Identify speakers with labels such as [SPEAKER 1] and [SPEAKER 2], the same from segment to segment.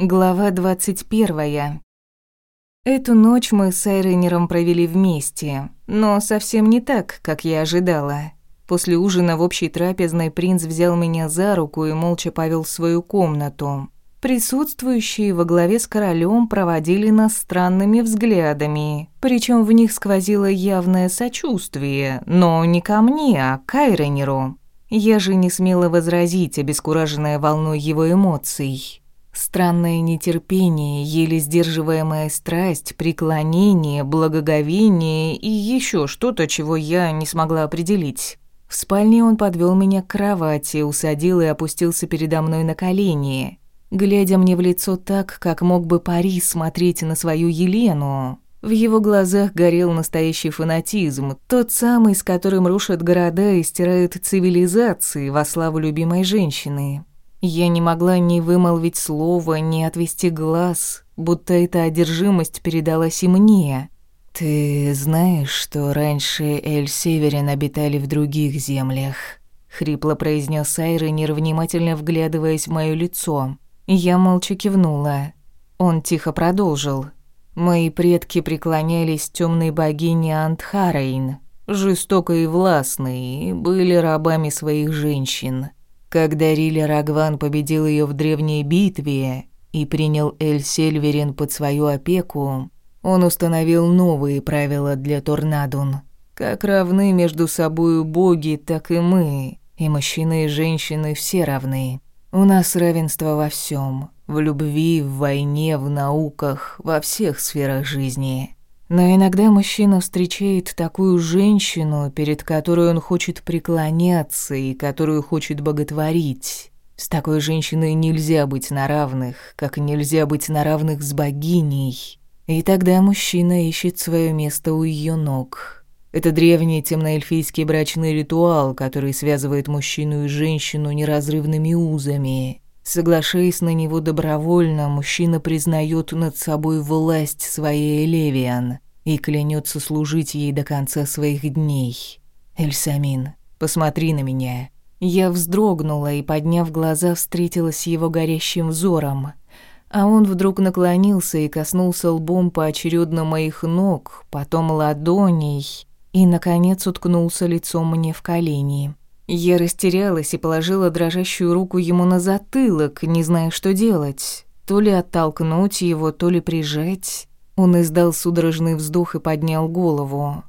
[SPEAKER 1] Глава 21. Эту ночь мы с Айренером провели вместе, но совсем не так, как я ожидала. После ужина в общей трапезной принц взял меня за руку и молча повел в свою комнату. Присутствующие во главе с королем проводили нас странными взглядами, причем в них сквозило явное сочувствие, но не ко мне, а к Айренеру. Я же не смела возразить, обескураженная волной его эмоций. Странное нетерпение, еле сдерживаемая страсть, преклонение, благоговение и еще что-то, чего я не смогла определить. В спальне он подвел меня к кровати, усадил и опустился передо мной на колени, глядя мне в лицо так, как мог бы Парис смотреть на свою Елену. В его глазах горел настоящий фанатизм, тот самый, с которым рушат города и стирают цивилизации во славу любимой женщины. Я не могла ни вымолвить слова, ни отвести глаз, будто эта одержимость передалась и мне. «Ты знаешь, что раньше Эль Северин обитали в других землях?» — хрипло произнес Айронер, внимательно вглядываясь в моё лицо. Я молча кивнула. Он тихо продолжил. «Мои предки преклонялись тёмной богине Антхарейн, жестокой и властной, и были рабами своих женщин». Когда Риля Рагван победил ее в древней битве и принял Эль-Сельверин под свою опеку, он установил новые правила для Торнадун. Как равны между собою боги, так и мы, и мужчины и женщины все равны. У нас равенство во всем: в любви, в войне, в науках, во всех сферах жизни. Но иногда мужчина встречает такую женщину, перед которой он хочет преклоняться и которую хочет боготворить. С такой женщиной нельзя быть на равных, как нельзя быть на равных с богиней. И тогда мужчина ищет свое место у ее ног. Это древний темноэльфийский брачный ритуал, который связывает мужчину и женщину неразрывными узами. Соглашаясь на него добровольно, мужчина признает над собой власть своей Элевиан и клянется служить ей до конца своих дней. Эльсамин, посмотри на меня. Я вздрогнула и, подняв глаза, встретилась с его горящим взором. А он вдруг наклонился и коснулся лбом поочередно моих ног, потом ладоней и, наконец, уткнулся лицом мне в колени. Я растерялась и положила дрожащую руку ему на затылок, не зная, что делать. То ли оттолкнуть его, то ли прижать. Он издал судорожный вздох и поднял голову.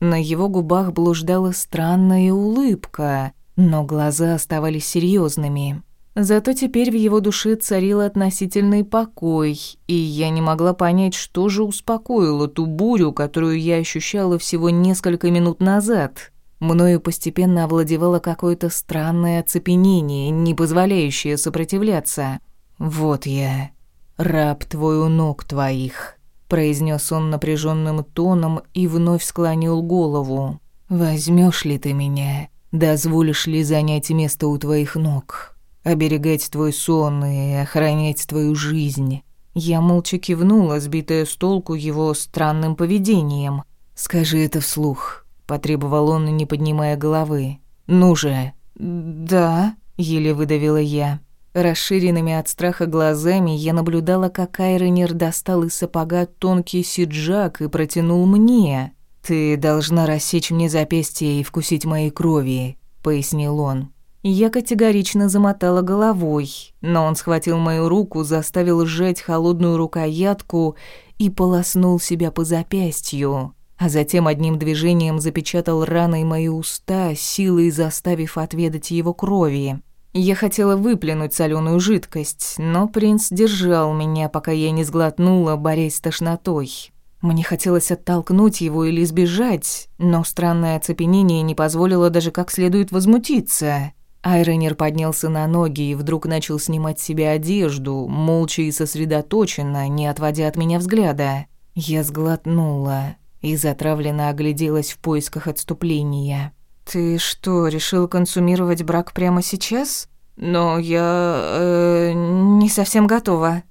[SPEAKER 1] На его губах блуждала странная улыбка, но глаза оставались серьезными. Зато теперь в его душе царил относительный покой, и я не могла понять, что же успокоило ту бурю, которую я ощущала всего несколько минут назад. Мною постепенно овладевало какое-то странное оцепенение, не позволяющее сопротивляться. «Вот я, раб твой у ног твоих», — произнес он напряженным тоном и вновь склонил голову. Возьмешь ли ты меня? Дозволишь ли занять место у твоих ног? Оберегать твой сон и охранять твою жизнь?» Я молча кивнула, сбитая с толку его странным поведением. «Скажи это вслух», потребовал он, не поднимая головы. Ну же. Да, еле выдавила я. Расширенными от страха глазами я наблюдала, как Айронер достал из сапога тонкий сиджак и протянул мне. «Ты должна рассечь мне запястье и вкусить моей крови», — пояснил он. Я категорично замотала головой, но он схватил мою руку, заставил сжать холодную рукоятку и полоснул себя по запястью а затем одним движением запечатал раной мои уста, силой заставив отведать его крови. Я хотела выплюнуть соленую жидкость, но принц держал меня, пока я не сглотнула, борясь с тошнотой. Мне хотелось оттолкнуть его или сбежать, но странное оцепенение не позволило даже как следует возмутиться. Айронер поднялся на ноги и вдруг начал снимать с себя одежду, молча и сосредоточенно, не отводя от меня взгляда. Я сглотнула и затравленно огляделась в поисках отступления. «Ты что, решил консумировать брак прямо сейчас? Но я... Э, не совсем готова.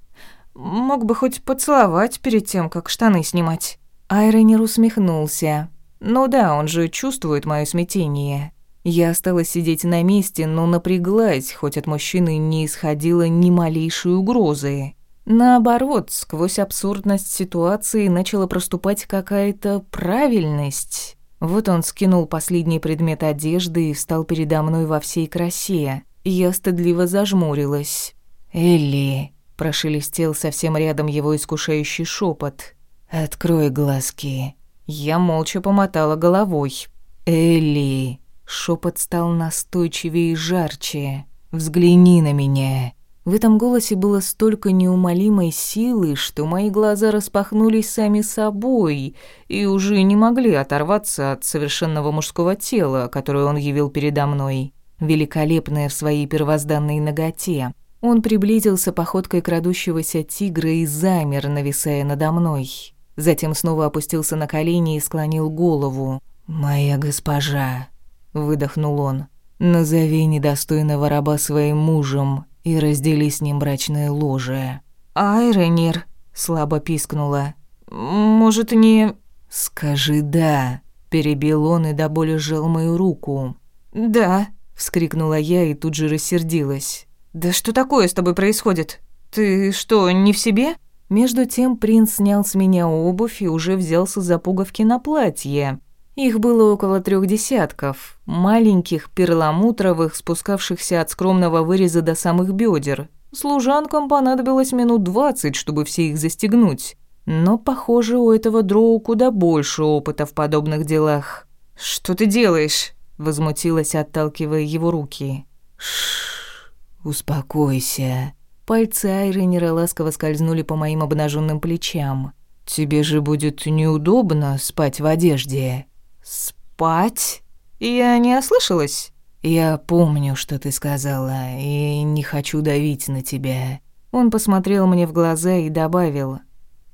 [SPEAKER 1] Мог бы хоть поцеловать перед тем, как штаны снимать». Айронер усмехнулся. «Ну да, он же чувствует моё смятение». Я осталась сидеть на месте, но напряглась, хоть от мужчины не исходило ни малейшей угрозы. Наоборот, сквозь абсурдность ситуации начала проступать какая-то правильность. Вот он скинул последний предмет одежды и встал передо мной во всей красе. Я стыдливо зажмурилась. «Элли», — прошелестел совсем рядом его искушающий шепот. «Открой глазки». Я молча помотала головой. «Элли», — шепот стал настойчивее и жарче. «Взгляни на меня». В этом голосе было столько неумолимой силы, что мои глаза распахнулись сами собой и уже не могли оторваться от совершенного мужского тела, которое он явил передо мной, великолепное в своей первозданной ноготе. Он приблизился походкой крадущегося тигра и замер, нависая надо мной. Затем снова опустился на колени и склонил голову. «Моя госпожа», — выдохнул он, — «назови недостойного раба своим мужем и раздели с ним брачное ложе».
[SPEAKER 2] «Айронир», — слабо пискнула. «Может, не...»
[SPEAKER 1] «Скажи «да», — перебил он и до боли сжал мою руку.
[SPEAKER 2] «Да», —
[SPEAKER 1] вскрикнула я и тут же рассердилась.
[SPEAKER 2] «Да что такое с тобой происходит? Ты что, не в себе?»
[SPEAKER 1] Между тем принц снял с меня обувь и уже взялся за пуговки на платье. Их было около трех десятков, маленьких, перламутровых, спускавшихся от скромного выреза до самых бедер. Служанкам понадобилось минут двадцать, чтобы все их застегнуть. Но, похоже, у этого дроу куда больше опыта в подобных делах.
[SPEAKER 2] «Что ты делаешь?»
[SPEAKER 1] — возмутилась, отталкивая его руки. «Шш, успокойся». Пальцы Айренера ласково скользнули по моим обнаженным плечам. «Тебе же будет неудобно спать в одежде».
[SPEAKER 2] «Спать? Я не ослышалась?»
[SPEAKER 1] «Я помню, что ты сказала, и не хочу давить на тебя». Он посмотрел мне в глаза и добавил.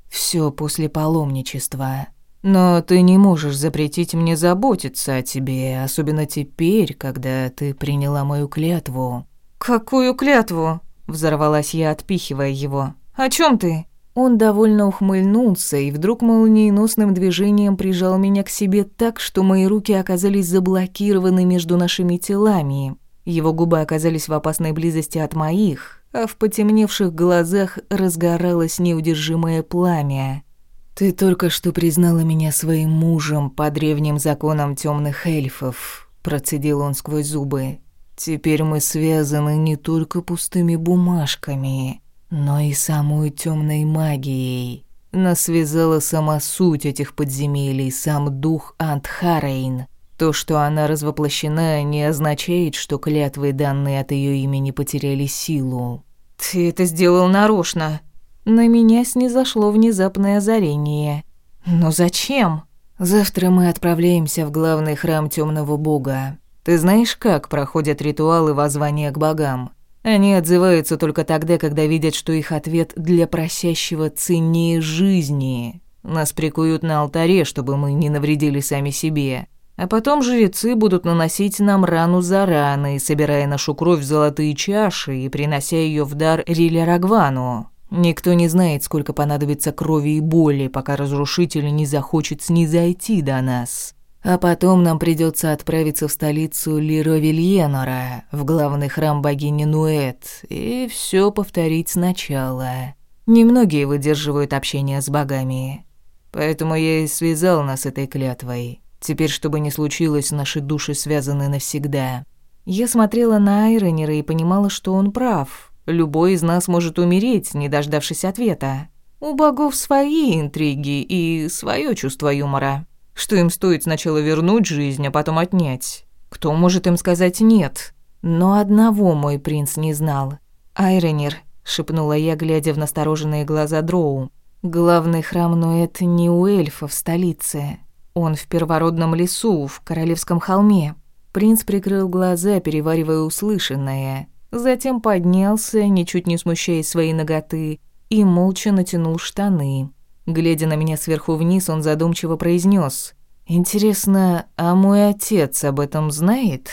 [SPEAKER 1] «Всё после паломничества. Но ты не можешь запретить мне заботиться о тебе, особенно теперь, когда ты приняла мою клятву».
[SPEAKER 2] «Какую клятву?» – взорвалась я, отпихивая его. «О чём ты?»
[SPEAKER 1] Он довольно ухмыльнулся и вдруг молниеносным движением прижал меня к себе так, что мои руки оказались заблокированы между нашими телами. Его губы оказались в опасной близости от моих, а в потемневших глазах разгоралось неудержимое пламя. «Ты только что признала меня своим мужем по древним законам темных эльфов», – процедил он сквозь зубы. «Теперь мы связаны не только пустыми бумажками» но и самую темной магией. Нас связала сама суть этих подземелий, сам дух Антхарейн. То, что она развоплощена, не означает, что клятвы, данные от ее имени, потеряли силу.
[SPEAKER 2] «Ты это сделал нарочно!»
[SPEAKER 1] На меня снизошло внезапное озарение.
[SPEAKER 2] «Но зачем?»
[SPEAKER 1] «Завтра мы отправляемся в главный храм темного бога. Ты знаешь, как проходят ритуалы воззвания к богам?» Они отзываются только тогда, когда видят, что их ответ для просящего ценнее жизни. Нас прикуют на алтаре, чтобы мы не навредили сами себе. А потом жрецы будут наносить нам рану за раной, собирая нашу кровь в золотые чаши и принося ее в дар Риле Рагвану. Никто не знает, сколько понадобится крови и боли, пока разрушитель не захочет снизойти до нас. А потом нам придется отправиться в столицу Лировильенора, в главный храм богини Нуэт, и все повторить сначала. Немногие выдерживают общение с богами. Поэтому я и связал нас этой клятвой. Теперь, чтобы не случилось, наши души связаны навсегда. Я смотрела на Айронера и понимала, что он прав. Любой из нас может умереть, не дождавшись ответа. У богов свои интриги и свое чувство юмора что им стоит сначала вернуть жизнь, а потом отнять. Кто может им сказать «нет»? Но одного мой принц не знал. «Айронир», — шепнула я, глядя в настороженные глаза Дроу. «Главный храм Нуэт не у эльфов в столице. Он в первородном лесу, в Королевском холме». Принц прикрыл глаза, переваривая услышанное. Затем поднялся, ничуть не смущаясь своей ноготы, и молча натянул штаны. Глядя на меня сверху вниз, он задумчиво произнес: «Интересно, а мой отец об этом знает?»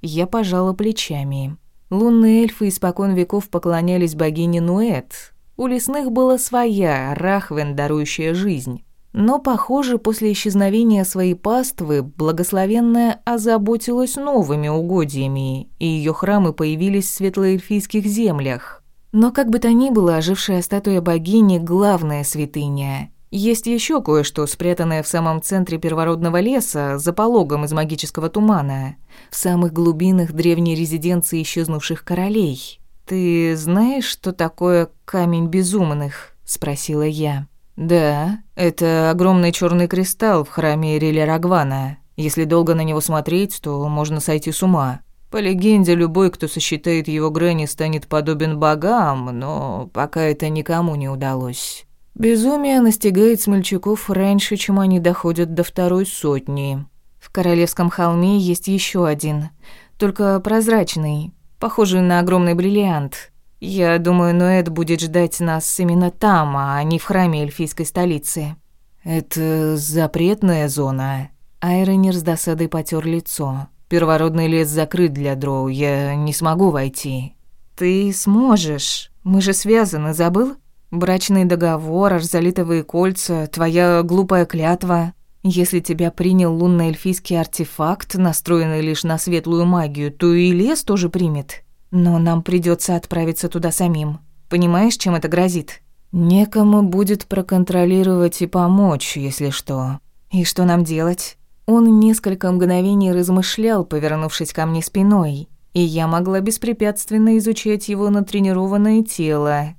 [SPEAKER 1] Я пожала плечами. Лунные эльфы испокон веков поклонялись богине Нуэт. У лесных была своя, Рахвен, дарующая жизнь. Но, похоже, после исчезновения своей паствы благословенная озаботилась новыми угодьями, и ее храмы появились в светлоэльфийских землях. Но как бы то ни было, ожившая статуя богини – главная святыня. Есть еще кое-что, спрятанное в самом центре первородного леса, за пологом из магического тумана, в самых глубинах древней резиденции исчезнувших королей. «Ты знаешь, что такое камень безумных?» – спросила я. «Да, это огромный черный кристалл в храме Ириля Рагвана. Если долго на него смотреть, то можно сойти с ума. По легенде, любой, кто сосчитает его грани, станет подобен богам, но пока это никому не удалось. Безумие настигает смельчаков раньше, чем они доходят до второй сотни. В Королевском холме есть еще один, только прозрачный, похожий на огромный бриллиант. Я думаю, Ноэт будет ждать нас именно там, а не в храме эльфийской столицы. Это запретная зона. Айронер с досадой потер лицо. Первородный лес закрыт для дроу, я не смогу войти. Ты сможешь. Мы же связаны, забыл? Брачный договор, арзалитовые кольца, твоя глупая клятва. Если тебя принял лунно-эльфийский артефакт, настроенный лишь на светлую магию, то и лес тоже примет. Но нам придется отправиться туда самим. Понимаешь, чем это грозит? Некому будет проконтролировать и помочь, если что. И что нам делать? Он несколько мгновений размышлял, повернувшись ко мне спиной, и я могла беспрепятственно изучать его натренированное тело.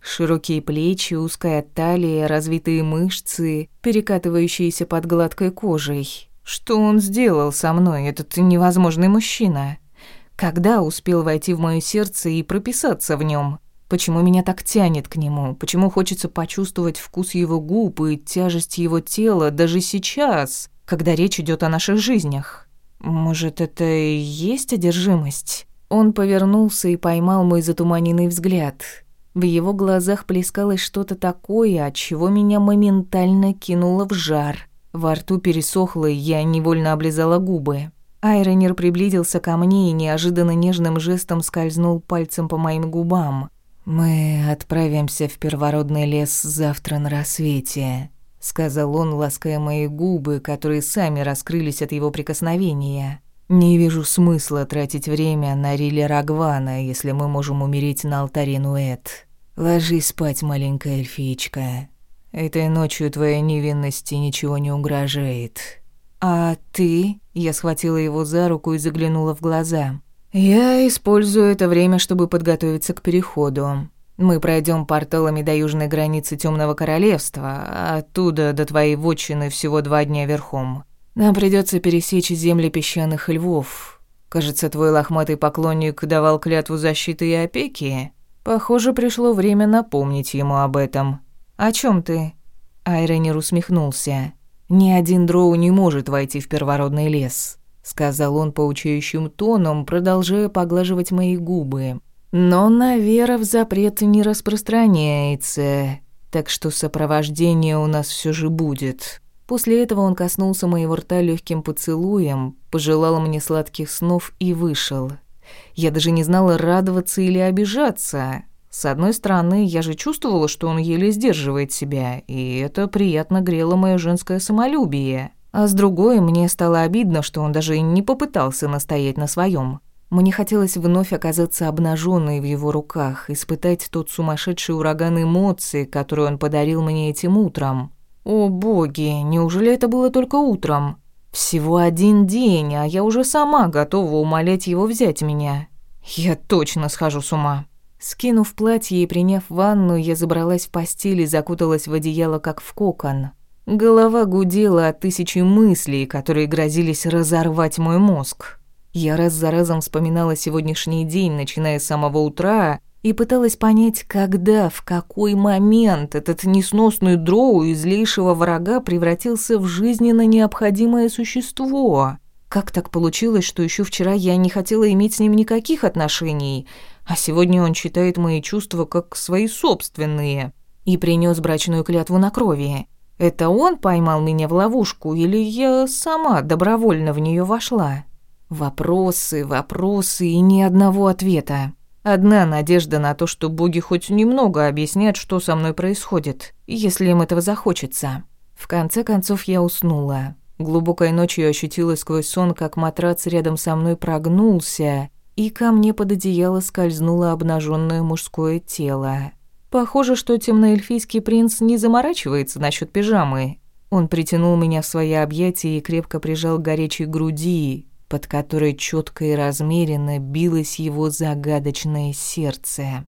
[SPEAKER 1] Широкие плечи, узкая талия, развитые мышцы, перекатывающиеся под гладкой кожей. Что он сделал со мной, этот невозможный мужчина? Когда успел войти в моё сердце и прописаться в нем? Почему меня так тянет к нему? Почему хочется почувствовать вкус его губ и тяжесть его тела даже сейчас? Когда речь идет о наших жизнях. Может, это и есть одержимость? Он повернулся и поймал мой затуманенный взгляд. В его глазах плескалось что-то такое, от чего меня моментально кинуло в жар. Во рту пересохло, и я невольно облизала губы. Айронер приблизился ко мне и неожиданно нежным жестом скользнул пальцем по моим губам. «Мы отправимся в первородный лес завтра на рассвете», сказал он, лаская мои губы, которые сами раскрылись от его прикосновения. Не вижу смысла тратить время на Риле Рагвана, если мы можем умереть на алтаре Нуэт. Ложись спать, маленькая эльфичка. Этой ночью твоей невинности ничего не угрожает. А ты? Я схватила его за руку и заглянула в глаза. Я использую это время, чтобы подготовиться к переходу. Мы пройдем порталами до южной границы Темного Королевства, а оттуда до твоей вотчины всего два дня верхом. Нам придется пересечь земли песчаных львов. Кажется, твой лохматый поклонник давал клятву защиты и опеки. Похоже, пришло время напомнить ему об этом. О чем ты? Айренер усмехнулся. Ни один дроу не может войти в первородный лес, сказал он поучающим тоном, продолжая поглаживать мои губы. Но на веров запрет не распространяется, так что сопровождение у нас все же будет. После этого он коснулся моего рта легким поцелуем, пожелал мне сладких снов и вышел. Я даже не знала, радоваться или обижаться. С одной стороны, я же чувствовала, что он еле сдерживает себя, и это приятно грело мое женское самолюбие. А с другой, мне стало обидно, что он даже не попытался настоять на своем. Мне хотелось вновь оказаться обнаженной в его руках, испытать тот сумасшедший ураган эмоций, который он подарил мне этим утром. О боги, неужели это было только утром? Всего один день, а я уже сама готова умолять его взять меня. Я точно схожу с ума. Скинув платье и приняв ванну, я забралась в постель и закуталась в одеяло, как в кокон. Голова гудела от тысячи мыслей, которые грозились разорвать мой мозг. Я раз за разом вспоминала сегодняшний день, начиная с самого утра, и пыталась понять, когда, в какой момент этот несносный дроу из врага превратился в жизненно необходимое существо. Как так получилось, что еще вчера я не хотела иметь с ним никаких отношений, а сегодня он считает мои чувства как свои собственные и принес брачную клятву на крови? Это он поймал меня в ловушку или я сама добровольно в нее вошла? Вопросы, вопросы и ни одного ответа. Одна надежда на то, что боги хоть немного объяснят, что со мной происходит, если им этого захочется. В конце концов я уснула. Глубокой ночью ощутила сквозь сон, как матрац рядом со мной прогнулся, и ко мне под одеяло скользнуло обнаженное мужское тело. Похоже, что темноэльфийский принц не заморачивается насчет пижамы. Он притянул меня в свои объятия и крепко прижал к горячей груди, под которой четко и размеренно билось его загадочное сердце.